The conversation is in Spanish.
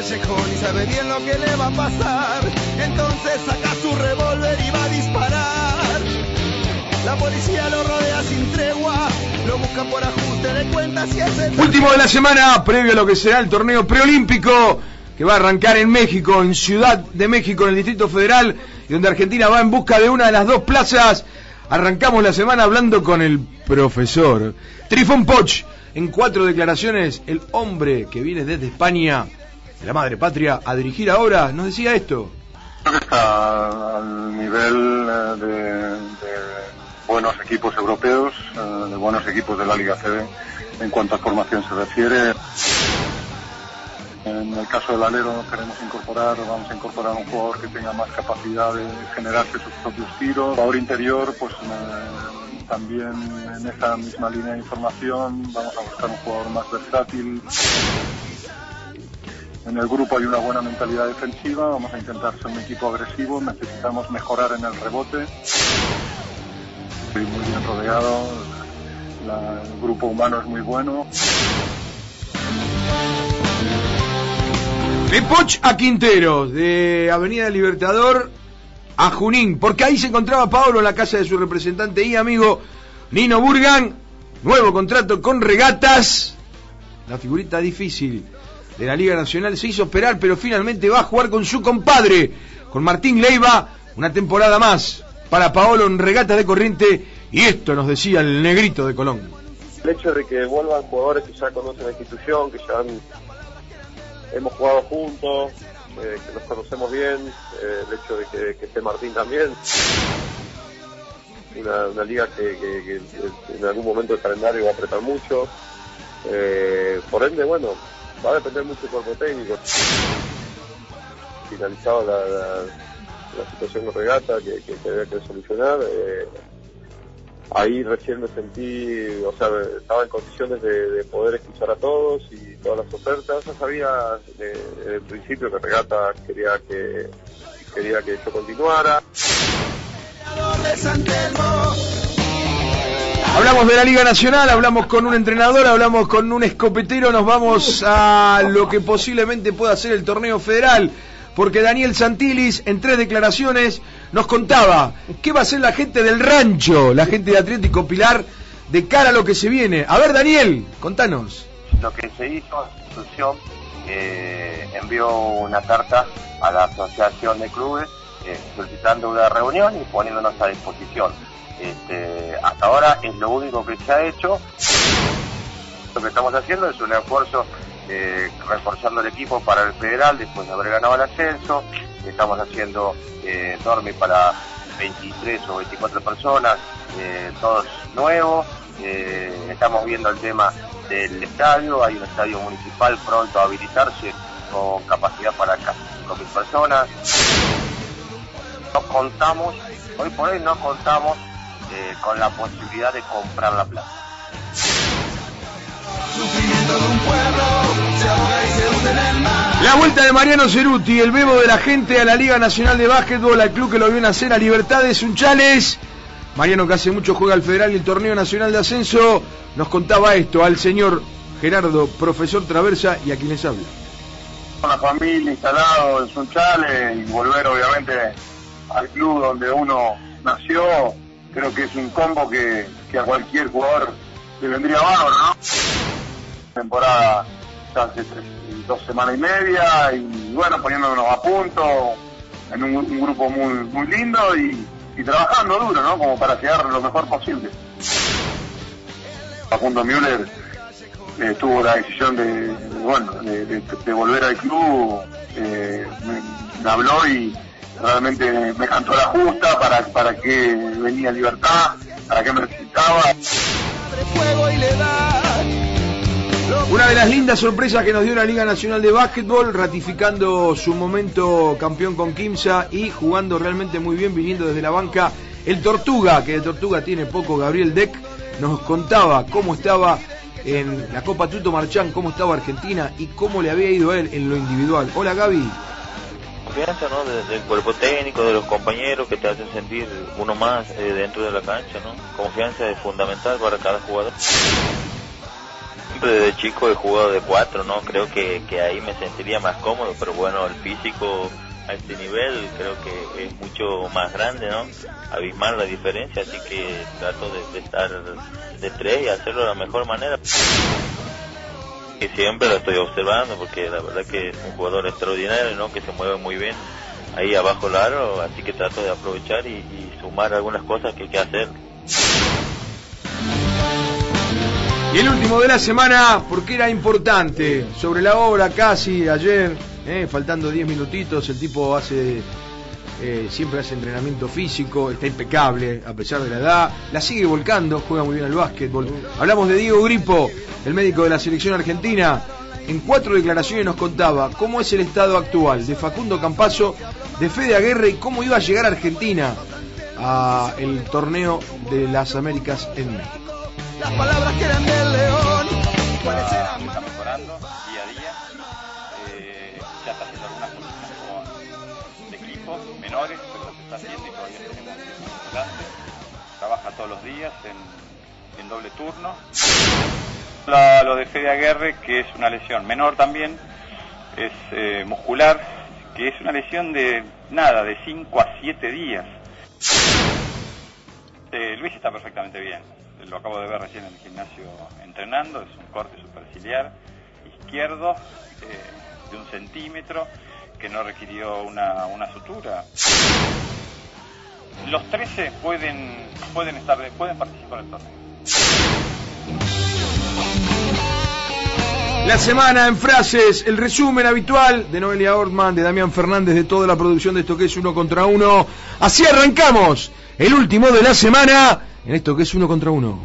y sabe bien lo que le va a pasar. Entonces saca su revólver y va a disparar. La policía lo rodea sin tregua, lo busca por ajuste de cuentas y hace... Último de la semana, previo a lo que será el torneo preolímpico que va a arrancar en México, en Ciudad de México, en el Distrito Federal, y donde Argentina va en busca de una de las dos plazas. Arrancamos la semana hablando con el profesor Trifón Poch. En cuatro declaraciones, el hombre que viene desde España, de la madre patria, a dirigir ahora, nos decía esto. Está al nivel eh, de, de buenos equipos europeos, eh, de buenos equipos de la Liga CB en cuanto a formación se refiere. En el caso del alero queremos incorporar, vamos a incorporar un jugador que tenga más capacidad de generarse sus propios tiros. Jugador interior, pues eh, también en esa misma línea de información vamos a buscar un jugador más versátil. En el grupo hay una buena mentalidad defensiva, vamos a intentar ser un equipo agresivo, necesitamos mejorar en el rebote. Estoy muy bien rodeado, la- el grupo humano es muy bueno. De Poch a Quinteros, de Avenida Libertador a Junín, porque ahí se encontraba Pablo en la casa de su representante y amigo Nino Burgan. Nuevo contrato con regatas. La figurita difícil de la Liga Nacional se hizo esperar, pero finalmente va a jugar con su compadre, con Martín Leiva, una temporada más para Paolo en regatas de corriente. Y esto nos decía el negrito de Colón. el hecho de que vuelvan jugadores que ya conocen la institución, que ya hemos jugado juntos, eh, que nos conocemos bien, eh, el hecho de que, esté Martín también. Una, liga que en algún momento el calendario va a apretar mucho. Eh, por ende, bueno, va a depender mucho del cuerpo técnico. Finalizado la, situación con regata que, que, que había que solucionar, eh, ahí recién me sentí, o sea, estaba en condiciones de, de poder escuchar a todos y todas las ofertas. Ya sabía de- desde el principio que Regata quería que quería que yo continuara. Hablamos de la Liga Nacional, hablamos con un entrenador, hablamos con un escopetero, nos vamos a lo que posiblemente pueda ser el torneo federal, porque Daniel Santilis en tres declaraciones nos contaba qué va a hacer la gente del rancho, la gente de Atlético Pilar, de cara a lo que se viene. A ver Daniel, contanos. lo que se hizo, la institución eh, envió una carta a la Asociación de Clubes eh, solicitando una reunión y poniéndonos a disposición. Este, hasta ahora es lo único que se ha hecho. Lo que estamos haciendo es un esfuerzo eh, reforzando el equipo para el federal después de haber ganado el ascenso. Estamos haciendo eh, para 23 o 24 personas, eh, todos nuevos. Eh, estamos viendo el tema del estadio, hay un estadio municipal pronto a habilitarse con capacidad para casi 5.000 personas. No contamos, hoy por hoy no contamos eh, con la posibilidad de comprar la plaza. Un. La vuelta de Mariano Ceruti, el bebo de la gente a la Liga Nacional de Básquetbol, al club que lo vio nacer a Libertades Unchales. Mariano que hace mucho juega al Federal y el Torneo Nacional de Ascenso, nos contaba esto al señor Gerardo, profesor Traversa y a quien les habla. Con la familia instalado en Sunchales y volver obviamente al club donde uno nació, creo que es un combo que, que a cualquier jugador le vendría bárbaro, ¿no? Temporada ya hace dos semanas y media y bueno, poniéndonos a punto en un, grupo muy, muy lindo y, trabajando duro, ¿no? Como para llegar lo mejor posible. Facundo Müller eh, tuvo la decisión de, bueno de, volver al club eh, me habló y realmente me cantó la justa para para que venía libertad para que me necesitaba. Una de las lindas sorpresas que nos dio la Liga Nacional de Básquetbol, ratificando su momento campeón con Kimsa y jugando realmente muy bien, viniendo desde la banca. El Tortuga, que de Tortuga tiene poco, Gabriel Deck, nos contaba cómo estaba en la Copa Tuto Marchán, cómo estaba Argentina y cómo le había ido a él en lo individual. Hola Gaby. Confianza ¿no? De- del cuerpo técnico, de los compañeros que te hacen sentir uno más eh, dentro de la cancha, ¿no? Confianza es fundamental para cada jugador. siempre desde chico he jugado de cuatro, ¿no? Creo que, que ahí me sentiría más cómodo, pero bueno, el físico a este nivel creo que es mucho más grande, ¿no? Abismar la diferencia, así que trato de, de estar de tres y hacerlo de la mejor manera. Que siempre lo estoy observando porque la verdad que es un jugador extraordinario, ¿no? Que se mueve muy bien ahí abajo el aro, así que trato de aprovechar y, sumar algunas cosas que hay que hacer. Y el último de la semana, porque era importante, sobre la hora casi ayer, eh, faltando 10 minutitos, el tipo hace eh, siempre hace entrenamiento físico, está impecable a pesar de la edad, la sigue volcando, juega muy bien al básquetbol. Hablamos de Diego Gripo, el médico de la selección argentina. En cuatro declaraciones nos contaba cómo es el estado actual de Facundo Campazo, de Fede Aguerre y cómo iba a llegar a Argentina a el torneo de las Américas en México. Las palabras que eran del león, está, está mejorando día a día. Eh, ya está haciendo algunas cosas con de equipos menores, pero se está haciendo y todavía tenemos delante. Trabaja todos los días en, en doble turno. Lo de Fede Aguerre, que es una lesión menor también, es eh, muscular, que es una lesión de nada, de 5 a 7 días. Eh, Luis está perfectamente bien. Lo acabo de ver recién en el gimnasio entrenando. Es un corte superciliar izquierdo eh, de un centímetro que no requirió una, una sutura. Los 13 pueden, pueden, estar, pueden participar del torneo. La semana en frases, el resumen habitual de Noelia Ortman, de Damián Fernández, de toda la producción de esto que es uno contra uno. Así arrancamos el último de la semana en esto que es uno contra uno.